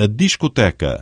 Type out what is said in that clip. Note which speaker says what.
Speaker 1: a discoteca.